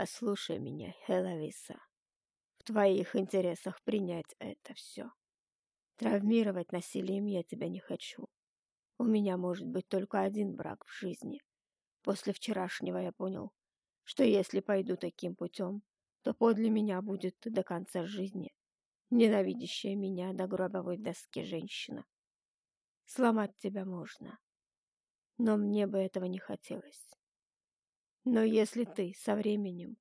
Послушай меня, Хелависа. В твоих интересах принять это все. Травмировать насилием я тебя не хочу. У меня может быть только один брак в жизни. После вчерашнего я понял, что если пойду таким путем, то подле меня будет до конца жизни ненавидящая меня до гробовой доски женщина. Сломать тебя можно, но мне бы этого не хотелось. Но если ты со временем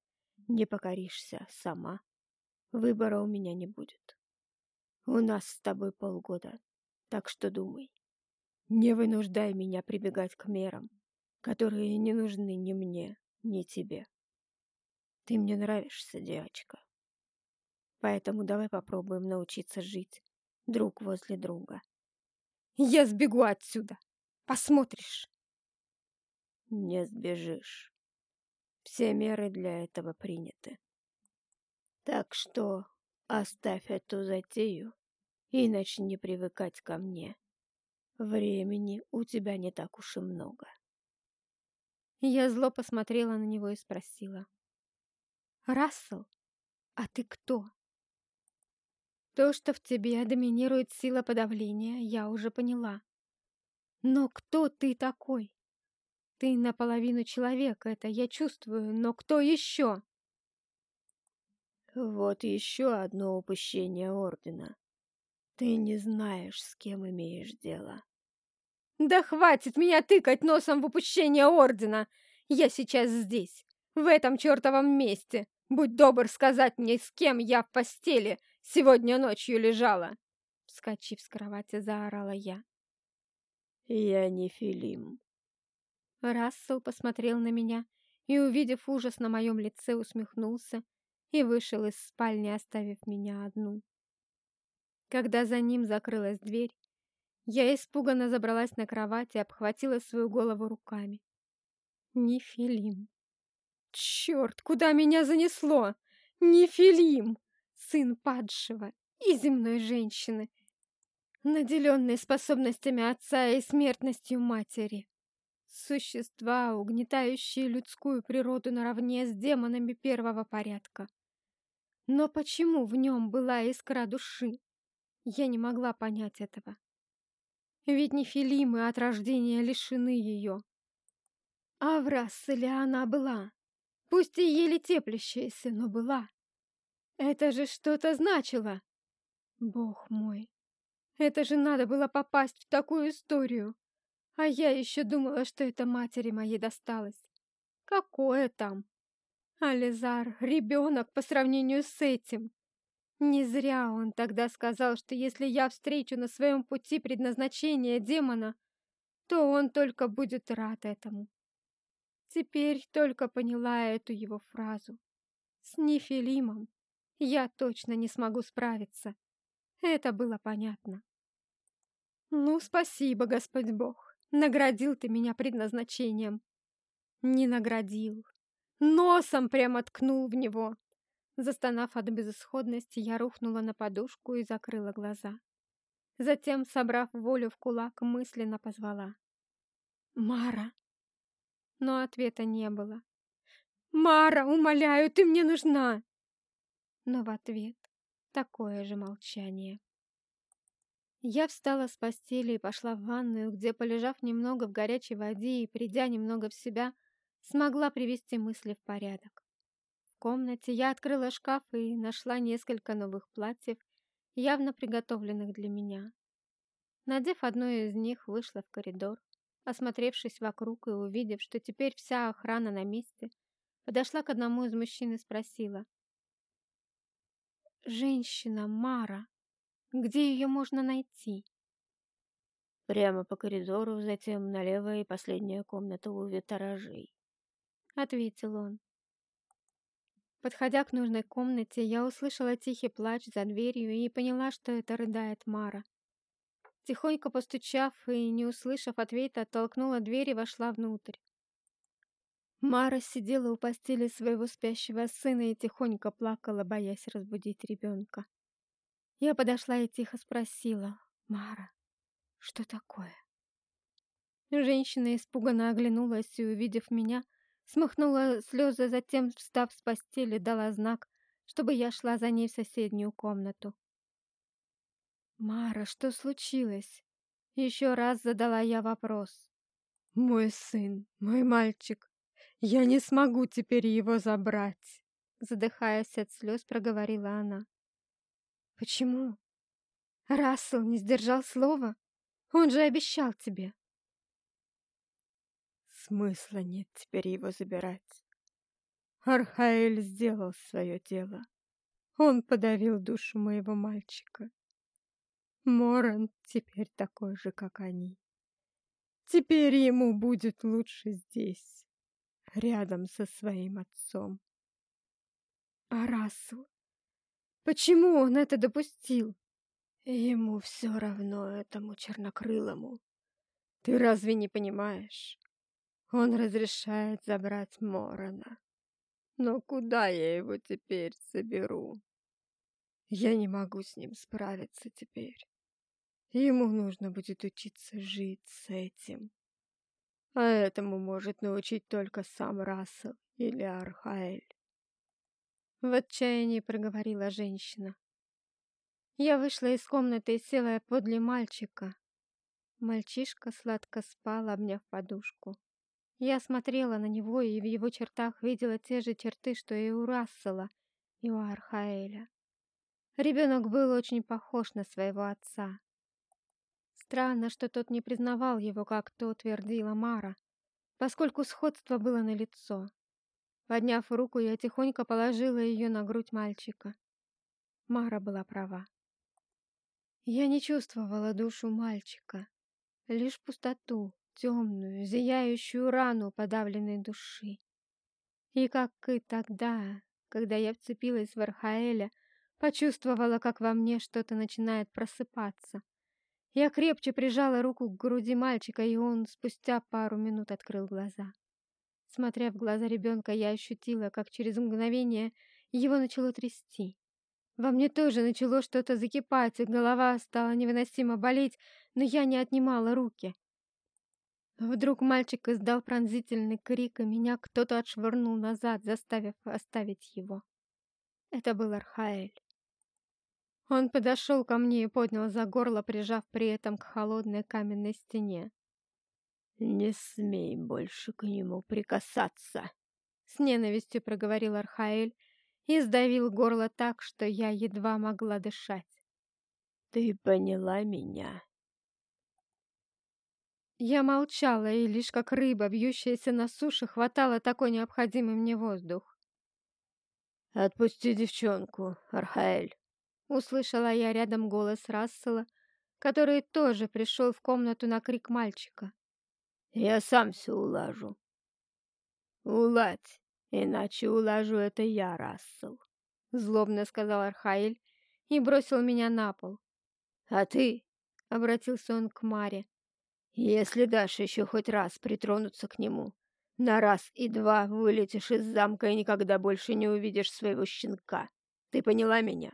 не покоришься сама, выбора у меня не будет. У нас с тобой полгода, так что думай. Не вынуждай меня прибегать к мерам, которые не нужны ни мне, ни тебе. Ты мне нравишься, девочка. Поэтому давай попробуем научиться жить друг возле друга. Я сбегу отсюда. Посмотришь. Не сбежишь. Все меры для этого приняты. Так что оставь эту затею и начни привыкать ко мне. Времени у тебя не так уж и много. Я зло посмотрела на него и спросила. «Рассел, а ты кто?» То, что в тебе доминирует сила подавления, я уже поняла. Но кто ты такой? Ты наполовину человек, это я чувствую, но кто еще? Вот еще одно упущение Ордена. Ты не знаешь, с кем имеешь дело. Да хватит меня тыкать носом в упущение Ордена! Я сейчас здесь, в этом чертовом месте. Будь добр сказать мне, с кем я в постели, Сегодня ночью лежала!» Вскочив с кровати, заорала я. «Я не Филим». Рассел посмотрел на меня и, увидев ужас на моем лице, усмехнулся и вышел из спальни, оставив меня одну. Когда за ним закрылась дверь, я испуганно забралась на кровать и обхватила свою голову руками. Не Филим. Черт, куда меня занесло? Не Филим! сын падшего и земной женщины, наделенной способностями отца и смертностью матери. Существа, угнетающие людскую природу наравне с демонами первого порядка. Но почему в нем была искра души? Я не могла понять этого. Ведь не Филимы от рождения лишены ее. А в Расселе она была, пусть и еле теплящаяся, но была. Это же что-то значило. Бог мой, это же надо было попасть в такую историю. А я еще думала, что это матери моей досталось. Какое там? Ализар — ребенок по сравнению с этим. Не зря он тогда сказал, что если я встречу на своем пути предназначение демона, то он только будет рад этому. Теперь только поняла эту его фразу. С Нефилимом я точно не смогу справиться. Это было понятно. Ну, спасибо, Господь Бог. Наградил ты меня предназначением. Не наградил. Носом прямо ткнул в него. Застонав от безысходности, я рухнула на подушку и закрыла глаза. Затем, собрав волю в кулак, мысленно позвала. «Мара!» Но ответа не было. «Мара, умоляю, ты мне нужна!» но в ответ такое же молчание. Я встала с постели и пошла в ванную, где, полежав немного в горячей воде и придя немного в себя, смогла привести мысли в порядок. В комнате я открыла шкаф и нашла несколько новых платьев, явно приготовленных для меня. Надев одно из них, вышла в коридор, осмотревшись вокруг и увидев, что теперь вся охрана на месте, подошла к одному из мужчин и спросила, Женщина Мара. Где ее можно найти? Прямо по коридору, затем налево и последняя комната у виторажей. Ответил он. Подходя к нужной комнате, я услышала тихий плач за дверью и поняла, что это рыдает Мара. Тихонько постучав и не услышав ответа, оттолкнула дверь и вошла внутрь. Мара сидела у постели своего спящего сына и тихонько плакала, боясь разбудить ребенка. Я подошла и тихо спросила, «Мара, что такое?» Женщина испуганно оглянулась и, увидев меня, Смахнула слезы, затем, встав с постели, дала знак, чтобы я шла за ней в соседнюю комнату. «Мара, что случилось?» Еще раз задала я вопрос. «Мой сын, мой мальчик, я не смогу теперь его забрать!» Задыхаясь от слез, проговорила она. «Почему? Рассел не сдержал слова? Он же обещал тебе!» Смысла нет теперь его забирать. Архаэль сделал свое дело. Он подавил душу моего мальчика. Моран теперь такой же, как они. Теперь ему будет лучше здесь, рядом со своим отцом. А Рассел? Почему он это допустил? Ему все равно, этому чернокрылому. Ты разве не понимаешь? Он разрешает забрать Морона. Но куда я его теперь заберу? Я не могу с ним справиться теперь. Ему нужно будет учиться жить с этим. А этому может научить только сам Рассел или Архаэль. В отчаянии проговорила женщина. Я вышла из комнаты и села подле мальчика. Мальчишка сладко спал, обняв подушку. Я смотрела на него и в его чертах видела те же черты, что и у Рассела, и у Архаэля. Ребенок был очень похож на своего отца. Странно, что тот не признавал его, как то твердила Мара, поскольку сходство было налицо. Подняв руку, я тихонько положила ее на грудь мальчика. Мара была права. Я не чувствовала душу мальчика, лишь пустоту, темную, зияющую рану подавленной души. И как и тогда, когда я вцепилась в Архаэля, почувствовала, как во мне что-то начинает просыпаться. Я крепче прижала руку к груди мальчика, и он спустя пару минут открыл глаза. Смотря в глаза ребенка, я ощутила, как через мгновение его начало трясти. Во мне тоже начало что-то закипать, и голова стала невыносимо болеть, но я не отнимала руки. Вдруг мальчик издал пронзительный крик, и меня кто-то отшвырнул назад, заставив оставить его. Это был Архаэль. Он подошел ко мне и поднял за горло, прижав при этом к холодной каменной стене. «Не смей больше к нему прикасаться!» С ненавистью проговорил Архаэль и сдавил горло так, что я едва могла дышать. «Ты поняла меня?» Я молчала, и лишь как рыба, бьющаяся на суше, хватала такой необходимый мне воздух. «Отпусти девчонку, Архаэль!» Услышала я рядом голос Рассела, который тоже пришел в комнату на крик мальчика. «Я сам все улажу». «Уладь, иначе улажу это я, Рассел», — злобно сказал Архаэль и бросил меня на пол. «А ты?» — обратился он к Маре. «Если дашь еще хоть раз притронуться к нему, на раз и два вылетишь из замка и никогда больше не увидишь своего щенка. Ты поняла меня?»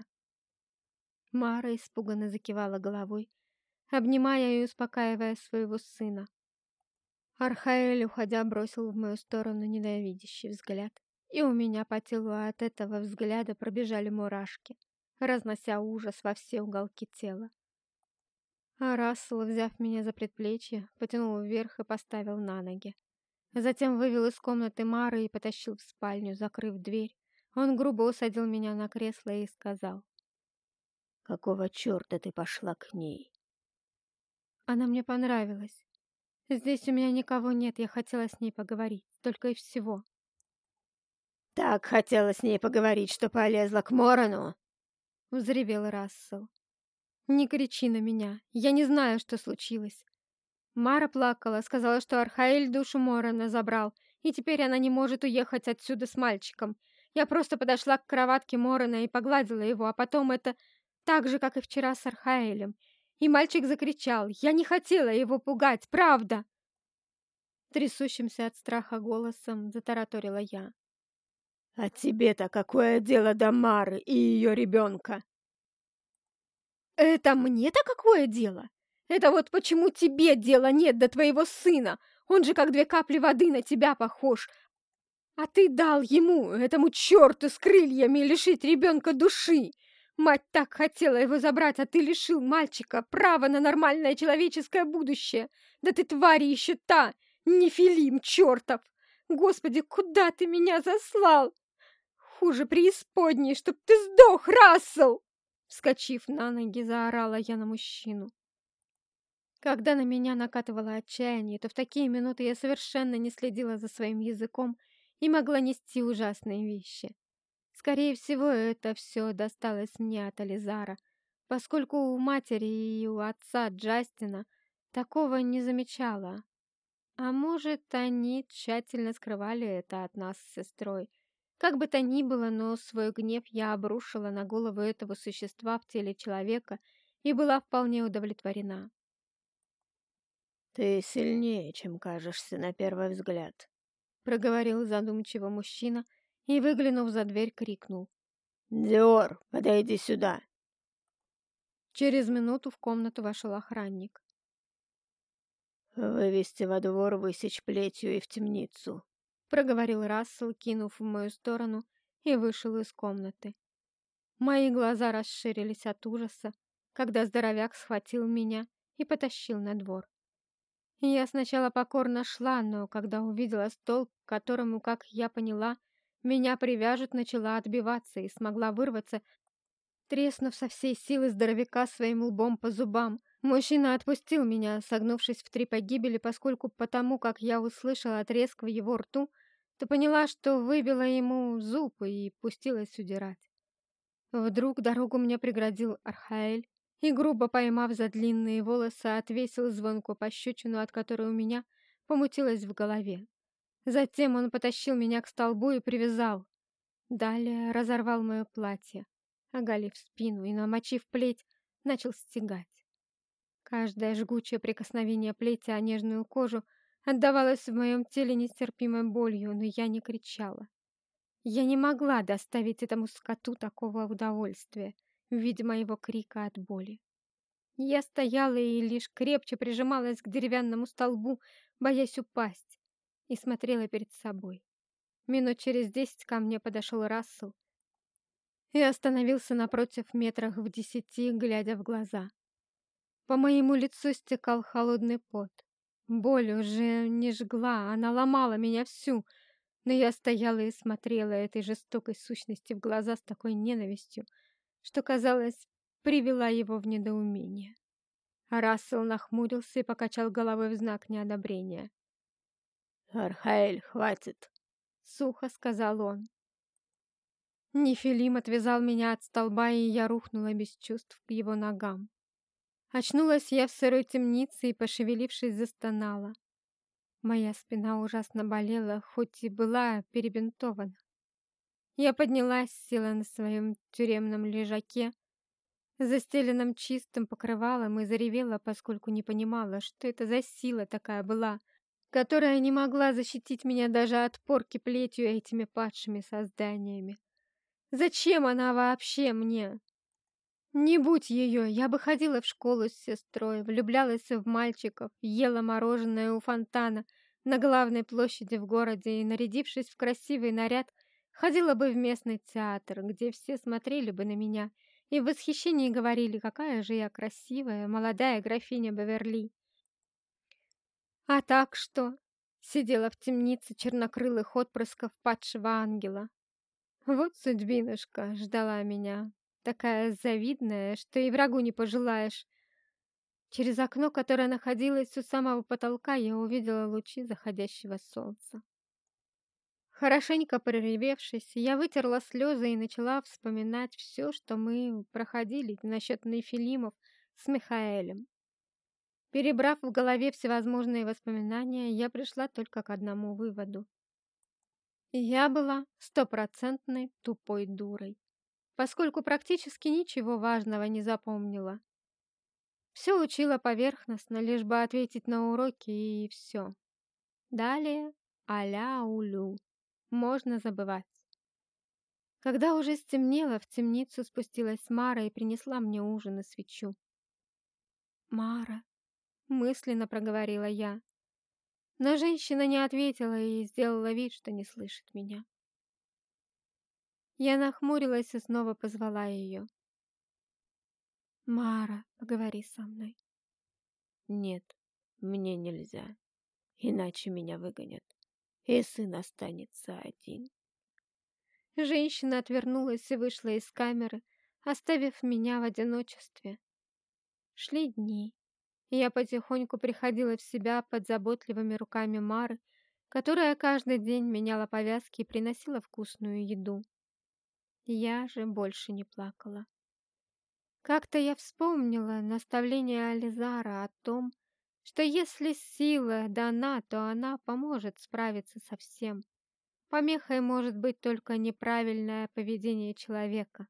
Мара испуганно закивала головой, обнимая и успокаивая своего сына. Архаэль, уходя, бросил в мою сторону ненавидящий взгляд, и у меня по телу от этого взгляда пробежали мурашки, разнося ужас во все уголки тела. А Рассел, взяв меня за предплечье, потянул вверх и поставил на ноги. Затем вывел из комнаты Мары и потащил в спальню, закрыв дверь. Он грубо усадил меня на кресло и сказал. Какого черта ты пошла к ней? Она мне понравилась. Здесь у меня никого нет, я хотела с ней поговорить, только и всего. Так хотела с ней поговорить, что полезла к Морону? Взревел Рассел. Не кричи на меня, я не знаю, что случилось. Мара плакала, сказала, что Архаэль душу Морона забрал, и теперь она не может уехать отсюда с мальчиком. Я просто подошла к кроватке Морона и погладила его, а потом это так же, как и вчера с Архаэлем. И мальчик закричал. Я не хотела его пугать, правда!» Трясущимся от страха голосом затараторила я. «А тебе-то какое дело до Мары и ее ребенка?» «Это мне-то какое дело? Это вот почему тебе дела нет до твоего сына? Он же как две капли воды на тебя похож. А ты дал ему, этому черту с крыльями, лишить ребенка души. Мать так хотела его забрать, а ты лишил мальчика права на нормальное человеческое будущее. Да ты тварь еще та, нефилим чертов! Господи, куда ты меня заслал? Хуже преисподней, чтоб ты сдох, Рассел! Вскочив на ноги, заорала я на мужчину. Когда на меня накатывало отчаяние, то в такие минуты я совершенно не следила за своим языком и могла нести ужасные вещи. Скорее всего, это все досталось мне от Ализара, поскольку у матери и у отца Джастина такого не замечала. А может, они тщательно скрывали это от нас с сестрой. Как бы то ни было, но свой гнев я обрушила на голову этого существа в теле человека и была вполне удовлетворена. «Ты сильнее, чем кажешься на первый взгляд», — проговорил задумчиво мужчина и, выглянув за дверь, крикнул. «Диор, подойди сюда!» Через минуту в комнату вошел охранник. «Вывести во двор, высечь плетью и в темницу», — проговорил Рассел, кинув в мою сторону, и вышел из комнаты. Мои глаза расширились от ужаса, когда здоровяк схватил меня и потащил на двор. Я сначала покорно шла, но когда увидела стол, к которому, как я поняла, меня привяжут, начала отбиваться и смогла вырваться, треснув со всей силы здоровяка своим лбом по зубам. Мужчина отпустил меня, согнувшись в три погибели, поскольку потому, как я услышала треск в его рту, то поняла, что выбила ему зуб и пустилась удирать. Вдруг дорогу мне преградил Архаэль, и, грубо поймав за длинные волосы, отвесил звонку пощечину, от которой у меня помутилось в голове. Затем он потащил меня к столбу и привязал. Далее разорвал мое платье, оголив спину и, намочив плеть, начал стегать. Каждое жгучее прикосновение плети о нежную кожу отдавалось в моем теле нестерпимой болью, но я не кричала. Я не могла доставить этому скоту такого удовольствия, видимо, его крика от боли. Я стояла и лишь крепче прижималась к деревянному столбу, боясь упасть, и смотрела перед собой. Минут через десять ко мне подошел Рассел и остановился напротив метрах в десяти, глядя в глаза. По моему лицу стекал холодный пот. Боль уже не жгла, она ломала меня всю, но я стояла и смотрела этой жестокой сущности в глаза с такой ненавистью, что, казалось, привела его в недоумение. Рассел нахмурился и покачал головой в знак неодобрения. «Архаэль, хватит!» — сухо сказал он. Нефилим отвязал меня от столба, и я рухнула без чувств к его ногам. Очнулась я в сырой темнице и, пошевелившись, застонала. Моя спина ужасно болела, хоть и была перебинтована. Я поднялась, села на своем тюремном лежаке, застеленном чистым покрывалом, и заревела, поскольку не понимала, что это за сила такая была, которая не могла защитить меня даже от порки плетью этими падшими созданиями. Зачем она вообще мне? Не будь ее, я бы ходила в школу с сестрой, влюблялась в мальчиков, ела мороженое у фонтана на главной площади в городе и, нарядившись в красивый наряд, Ходила бы в местный театр, где все смотрели бы на меня и в восхищении говорили, какая же я красивая, молодая графиня Беверли. А так что? Сидела в темнице чернокрылых отпрысков падшего ангела. Вот судьбинушка ждала меня, такая завидная, что и врагу не пожелаешь. Через окно, которое находилось у самого потолка, я увидела лучи заходящего солнца. Хорошенько проревевшись, я вытерла слезы и начала вспоминать все, что мы проходили насчет Нефилимов с Михаэлем. Перебрав в голове всевозможные воспоминания, я пришла только к одному выводу. Я была стопроцентной тупой дурой, поскольку практически ничего важного не запомнила. Все учила поверхностно, лишь бы ответить на уроки и все. Далее аля-улю можно забывать. Когда уже стемнело, в темницу спустилась Мара и принесла мне ужин и свечу. «Мара», — мысленно проговорила я. Но женщина не ответила и сделала вид, что не слышит меня. Я нахмурилась и снова позвала ее. «Мара, поговори со мной». «Нет, мне нельзя, иначе меня выгонят, и сын останется один». Женщина отвернулась и вышла из камеры, оставив меня в одиночестве. Шли дни, и я потихоньку приходила в себя под заботливыми руками Мары, которая каждый день меняла повязки и приносила вкусную еду. Я же больше не плакала. Как-то я вспомнила наставление Ализара о том, что если сила дана, то она поможет справиться со всем. Помехой может быть только неправильное поведение человека.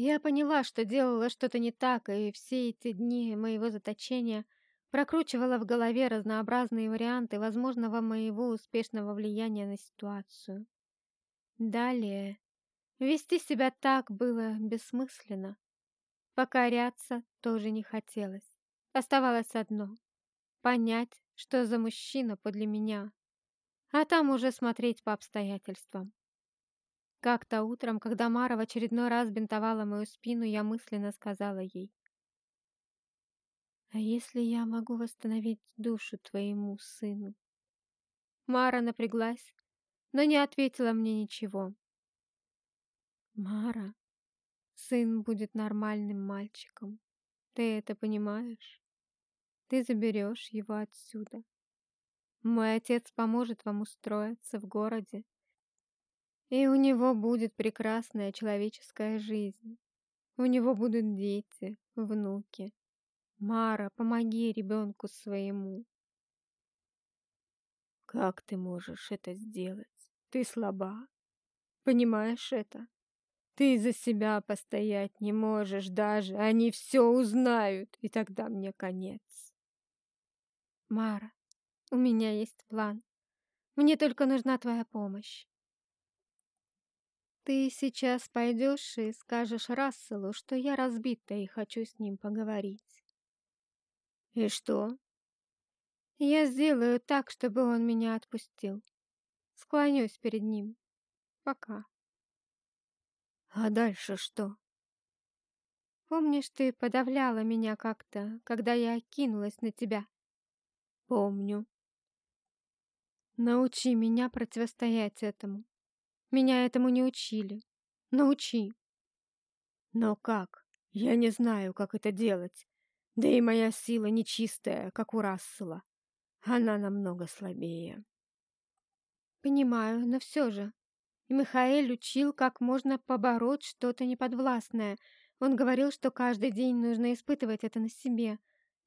Я поняла, что делала что-то не так, и все эти дни моего заточения прокручивала в голове разнообразные варианты возможного моего успешного влияния на ситуацию. Далее вести себя так было бессмысленно. Покоряться тоже не хотелось. Оставалось одно — понять, что за мужчина подле меня, а там уже смотреть по обстоятельствам. Как-то утром, когда Мара в очередной раз бинтовала мою спину, я мысленно сказала ей. «А если я могу восстановить душу твоему сыну?» Мара напряглась, но не ответила мне ничего. «Мара, сын будет нормальным мальчиком. Ты это понимаешь? Ты заберешь его отсюда. Мой отец поможет вам устроиться в городе и у него будет прекрасная человеческая жизнь. У него будут дети, внуки. Мара, помоги ребенку своему. Как ты можешь это сделать? Ты слаба. Понимаешь это? Ты за себя постоять не можешь даже. Они все узнают, и тогда мне конец. Мара, у меня есть план. Мне только нужна твоя помощь. Ты сейчас пойдешь и скажешь Расселу, что я разбита и хочу с ним поговорить. И что? Я сделаю так, чтобы он меня отпустил. Склонюсь перед ним. Пока. А дальше что? Помнишь, ты подавляла меня как-то, когда я кинулась на тебя? Помню. Научи меня противостоять этому. Меня этому не учили. Научи. Но как? Я не знаю, как это делать. Да и моя сила нечистая, как у Рассела. Она намного слабее. Понимаю, но все же. Михаэль учил, как можно побороть что-то неподвластное. Он говорил, что каждый день нужно испытывать это на себе.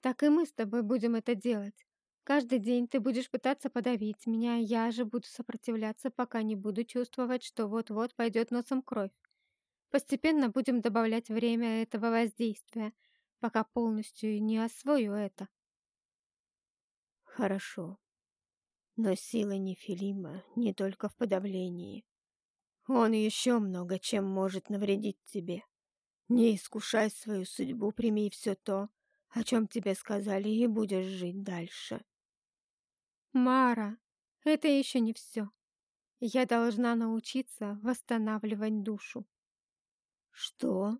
Так и мы с тобой будем это делать. Каждый день ты будешь пытаться подавить меня, я же буду сопротивляться, пока не буду чувствовать, что вот-вот пойдет носом кровь. Постепенно будем добавлять время этого воздействия, пока полностью не освою это. Хорошо. Но сила Нефилима не только в подавлении. Он еще много чем может навредить тебе. Не искушай свою судьбу, прими все то, о чем тебе сказали, и будешь жить дальше. Мара, это еще не все. Я должна научиться восстанавливать душу. Что?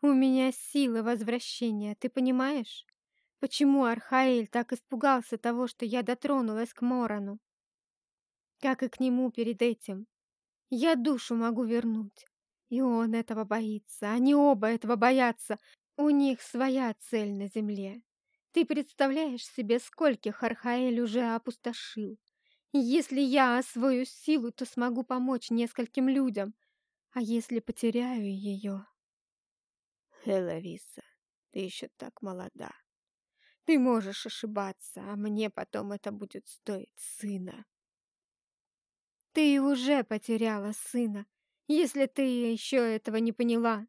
У меня сила возвращения, ты понимаешь? Почему Архаэль так испугался того, что я дотронулась к Морану? Как и к нему перед этим. Я душу могу вернуть. И он этого боится, они оба этого боятся. У них своя цель на земле. Ты представляешь себе, скольких Архаэль уже опустошил? Если я освою силу, то смогу помочь нескольким людям. А если потеряю ее... Элависа, ты еще так молода. Ты можешь ошибаться, а мне потом это будет стоить сына. Ты уже потеряла сына, если ты еще этого не поняла,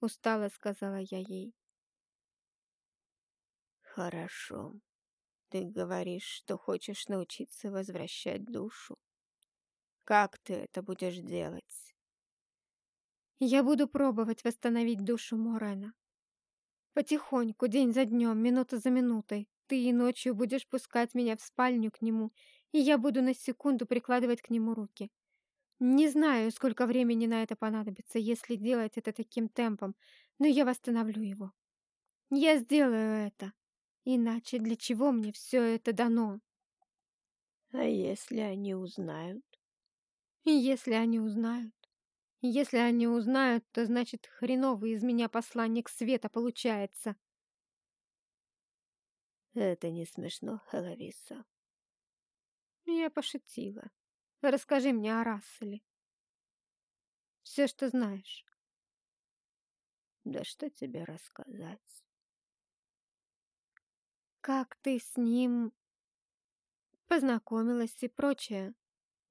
устало сказала я ей. Хорошо. Ты говоришь, что хочешь научиться возвращать душу. Как ты это будешь делать? Я буду пробовать восстановить душу Морена. Потихоньку, день за днем, минута за минутой, ты ночью будешь пускать меня в спальню к нему, и я буду на секунду прикладывать к нему руки. Не знаю, сколько времени на это понадобится, если делать это таким темпом, но я восстановлю его. Я сделаю это. Иначе для чего мне все это дано? А если они узнают? Если они узнают? Если они узнают, то значит хреновый из меня посланник света получается. Это не смешно, Хеловиса. Я пошутила. Расскажи мне о Расселе. Все, что знаешь. Да что тебе рассказать? Как ты с ним познакомилась и прочее?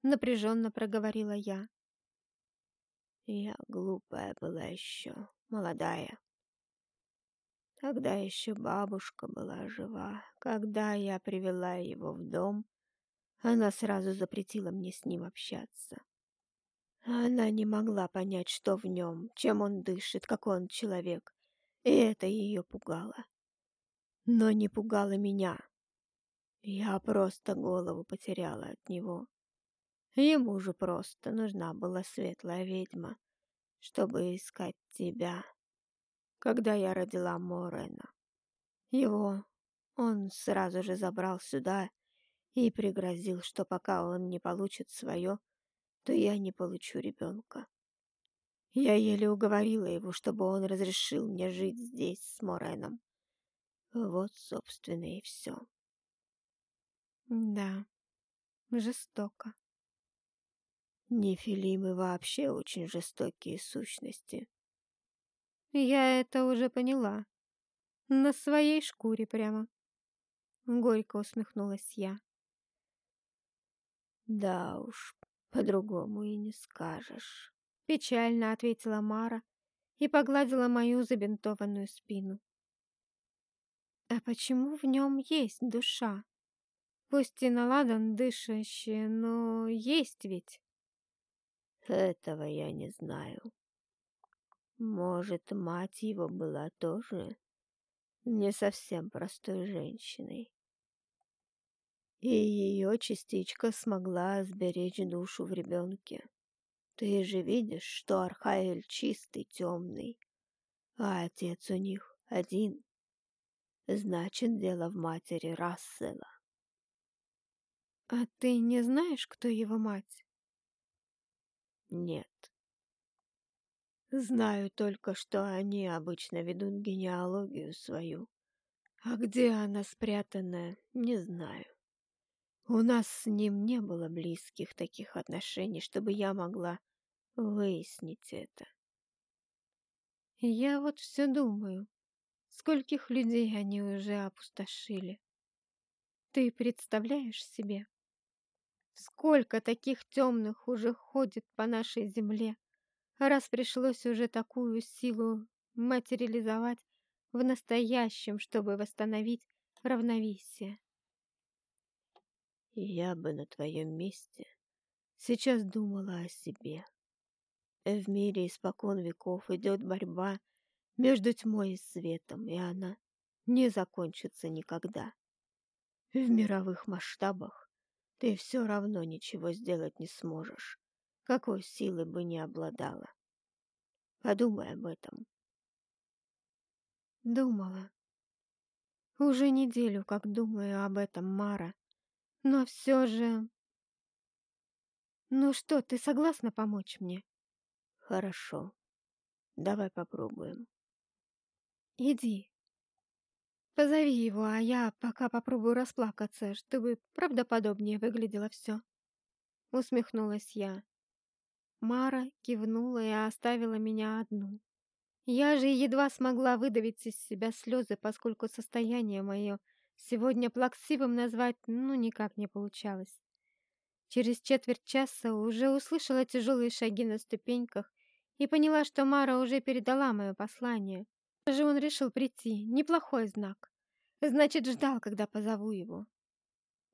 Напряженно проговорила я. Я глупая была еще, молодая. Тогда еще бабушка была жива. Когда я привела его в дом, она сразу запретила мне с ним общаться. Она не могла понять, что в нем, чем он дышит, какой он человек, и это ее пугало. Но не пугало меня. Я просто голову потеряла от него. Ему же просто нужна была светлая ведьма, чтобы искать тебя. Когда я родила Морена, его он сразу же забрал сюда и пригрозил, что пока он не получит свое, то я не получу ребенка. Я еле уговорила его, чтобы он разрешил мне жить здесь с Мореном. Вот, собственно, и все. Да, жестоко. Нефилимы вообще очень жестокие сущности. Я это уже поняла. На своей шкуре прямо. Горько усмехнулась я. Да уж, по-другому и не скажешь. Печально ответила Мара и погладила мою забинтованную спину. А почему в нем есть душа? Пусть и наладан дышащая, но есть ведь. Этого я не знаю. Может, мать его была тоже не совсем простой женщиной. И ее частичка смогла сберечь душу в ребенке. Ты же видишь, что Архаэль чистый, темный, а отец у них один. Значит, дело в матери Рассела. А ты не знаешь, кто его мать? Нет. Знаю только, что они обычно ведут генеалогию свою. А где она спрятана, не знаю. У нас с ним не было близких таких отношений, чтобы я могла выяснить это. Я вот все думаю, скольких людей они уже опустошили. Ты представляешь себе? Сколько таких темных уже ходит по нашей земле, раз пришлось уже такую силу материализовать в настоящем, чтобы восстановить равновесие. Я бы на твоем месте сейчас думала о себе. В мире испокон веков идет борьба между тьмой и светом, и она не закончится никогда. В мировых масштабах ты все равно ничего сделать не сможешь, какой силы бы ни обладала. Подумай об этом. Думала. Уже неделю, как думаю об этом, Мара. Но все же... Ну что, ты согласна помочь мне? Хорошо. Давай попробуем. Иди, Позови его, а я пока попробую расплакаться, чтобы правдоподобнее выглядело все. Усмехнулась я. Мара кивнула и оставила меня одну. Я же едва смогла выдавить из себя слезы, поскольку состояние мое сегодня плаксивым назвать ну никак не получалось. Через четверть часа уже услышала тяжелые шаги на ступеньках и поняла, что Мара уже передала мое послание же он решил прийти. Неплохой знак. Значит, ждал, когда позову его.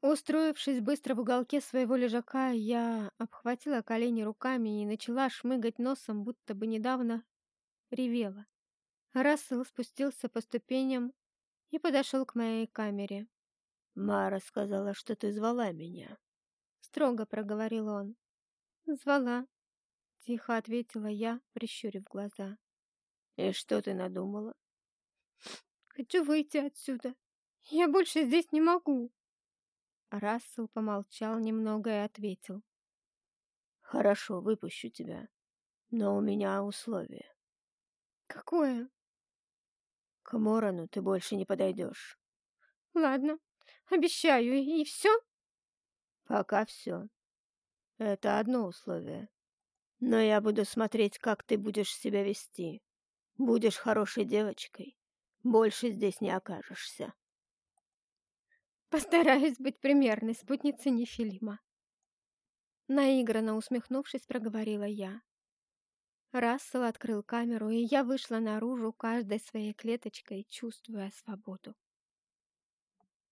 Устроившись быстро в уголке своего лежака, я обхватила колени руками и начала шмыгать носом, будто бы недавно ревела. Рассел спустился по ступеням и подошел к моей камере. «Мара сказала, что ты звала меня», — строго проговорил он. «Звала», — тихо ответила я, прищурив глаза. «И что ты надумала?» «Хочу выйти отсюда. Я больше здесь не могу». Рассел помолчал немного и ответил. «Хорошо, выпущу тебя. Но у меня условие». «Какое?» «К Морону ты больше не подойдешь». «Ладно, обещаю, и все?» «Пока все. Это одно условие. Но я буду смотреть, как ты будешь себя вести. Будешь хорошей девочкой. Больше здесь не окажешься». «Постараюсь быть примерной спутницей Нефилима». Наигранно усмехнувшись, проговорила я. Рассел открыл камеру, и я вышла наружу каждой своей клеточкой, чувствуя свободу.